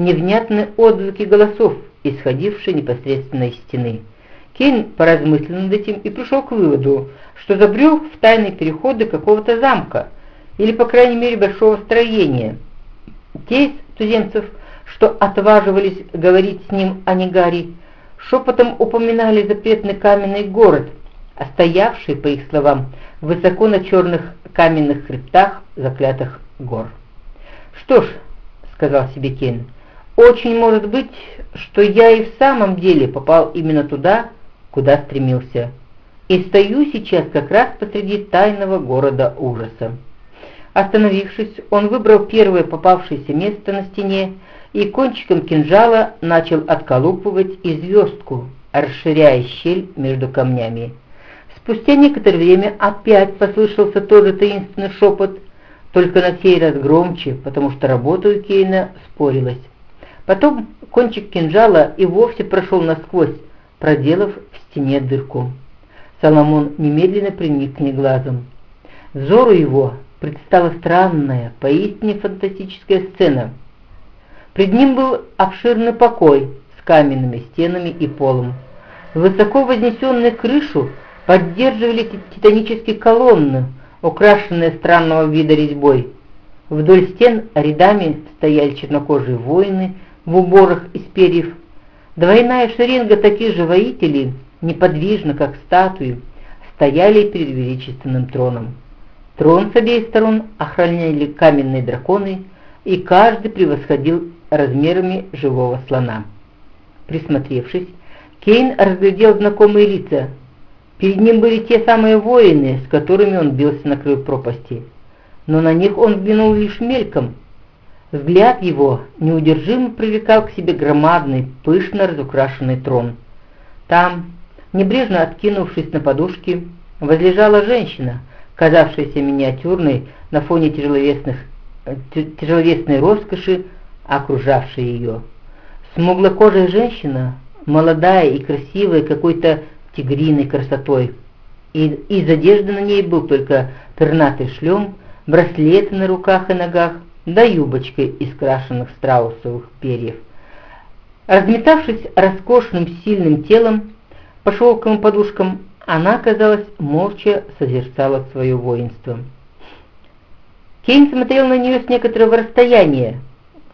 невнятные отзвуки голосов, исходившие непосредственно из стены. Кейн поразмыслил над этим и пришел к выводу, что забрел в тайные переходы какого-то замка, или, по крайней мере, большого строения. Те из туземцев, что отваживались говорить с ним о Негаре, шепотом упоминали запретный каменный город, а стоявший, по их словам, высоко на черных каменных хребтах заклятых гор. «Что ж», — сказал себе Кейн, — «очень может быть, что я и в самом деле попал именно туда, куда стремился, и стою сейчас как раз посреди тайного города ужаса». Остановившись, он выбрал первое попавшееся место на стене и кончиком кинжала начал отколупывать и звездку, расширяя щель между камнями. Спустя некоторое время опять послышался тот же таинственный шепот, только на сей раз громче, потому что работа у Кейна спорилась. Потом кончик кинжала и вовсе прошел насквозь, проделав в стене дырку. Соломон немедленно приник к ней глазом. Взору его предстала странная, поистине фантастическая сцена. Пред ним был обширный покой с каменными стенами и полом. Высоко вознесенную крышу поддерживали титанические колонны, украшенные странного вида резьбой. Вдоль стен рядами стояли чернокожие воины в уборах из перьев. Двойная шеренга таких же воителей, неподвижно, как статуи, стояли перед величественным троном. Трон с обеих сторон охраняли каменные драконы, и каждый превосходил размерами живого слона. Присмотревшись, Кейн разглядел знакомые лица. Перед ним были те самые воины, с которыми он бился на краю пропасти. Но на них он взглянул лишь мельком. Взгляд его неудержимо привлекал к себе громадный, пышно разукрашенный трон. Там, небрежно откинувшись на подушки, возлежала женщина, казавшаяся миниатюрной на фоне тяжеловесных, э, тяжеловесной роскоши, окружавшей ее. Смуглокожая женщина, молодая и красивая какой-то тигриной красотой, и из одежды на ней был только пернатый шлем, браслеты на руках и ногах, да юбочка из крашенных страусовых перьев. Разметавшись роскошным сильным телом по шелковым подушкам, она, казалось, молча созерцала свое воинство. Кейн смотрел на нее с некоторого расстояния,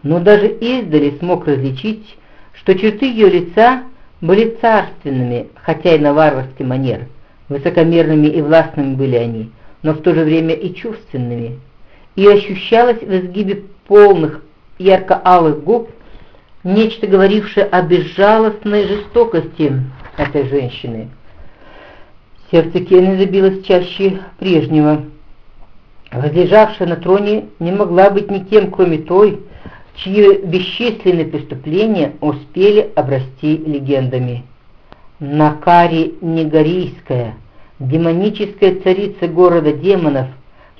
но даже издали смог различить, что черты ее лица были царственными, хотя и на варварский манер. Высокомерными и властными были они, но в то же время и чувственными. И ощущалось в изгибе полных ярко-алых губ нечто говорившее о безжалостной жестокости этой женщины – Сердце Кенни забилось чаще прежнего. Возлежавшая на троне не могла быть никем, кроме той, чьи бесчисленные преступления успели обрасти легендами. Накари Негорийская, демоническая царица города демонов,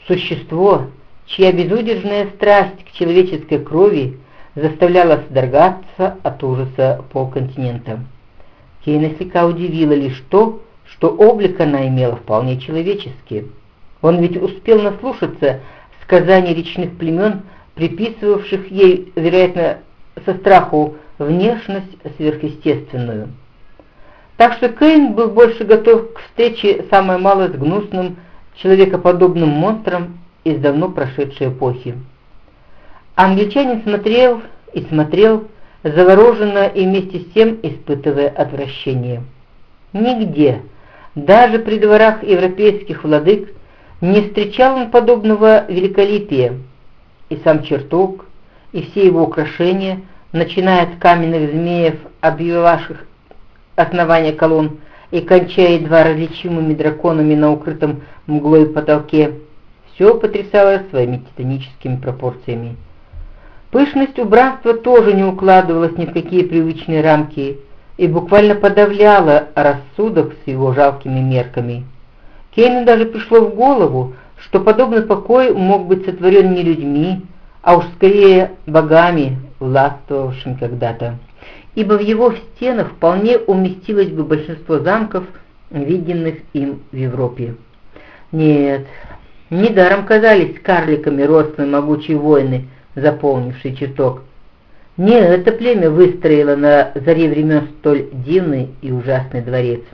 существо, чья безудержная страсть к человеческой крови заставляла содрогаться от ужаса полконтинента. Кейна слегка удивила лишь то, что облик она имела вполне человеческий. Он ведь успел наслушаться сказаний речных племен, приписывавших ей, вероятно, со страху внешность сверхъестественную. Так что Кейн был больше готов к встрече самой малой с гнусным, человекоподобным монстром из давно прошедшей эпохи. Англичанин смотрел и смотрел, завороженно и вместе с тем испытывая отвращение. Нигде, даже при дворах европейских владык не встречал он подобного великолепия, и сам чертог, и все его украшения, начиная от каменных змеев, обвивавших основания колонн, и кончая едва различимыми драконами на укрытом мглой потолке, все потрясало своими титаническими пропорциями. Пышность убранства тоже не укладывалась ни в какие привычные рамки, и буквально подавляла рассудок с его жалкими мерками. Кейну даже пришло в голову, что подобный покой мог быть сотворен не людьми, а уж скорее богами, властвовавшими когда-то, ибо в его стенах вполне уместилось бы большинство замков, виденных им в Европе. Нет, недаром казались карликами рослые могучие воины, заполнившие чертог. Не это племя выстроило на заре времен столь дивный и ужасный дворец.